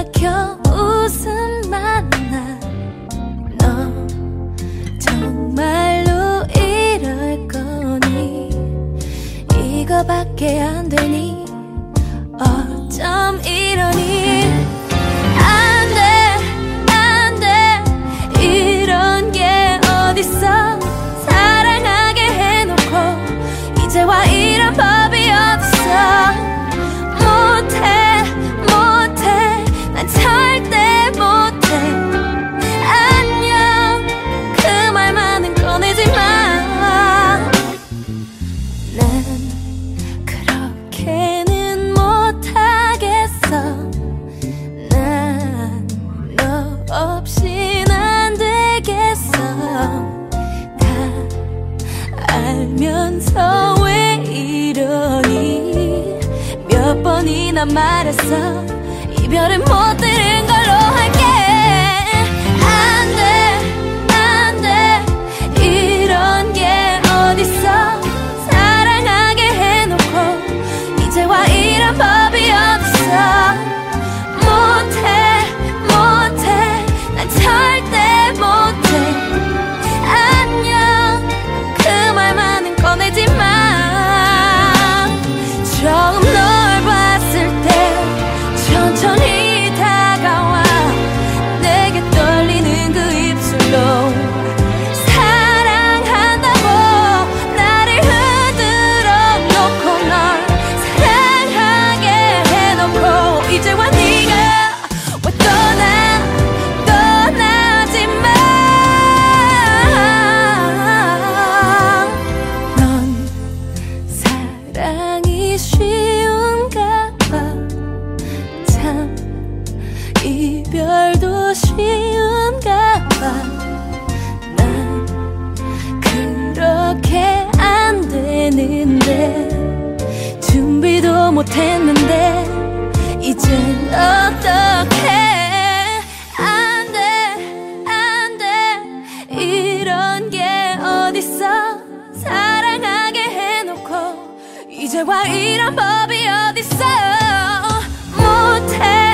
박혀 번이나 말했어. 이별은 못 들은 거 그리움가 봐난 그렇게 안 되는데 준비도 못했는데 이젠 어떡해? 이제와 이런 법이 어딨어? 못해.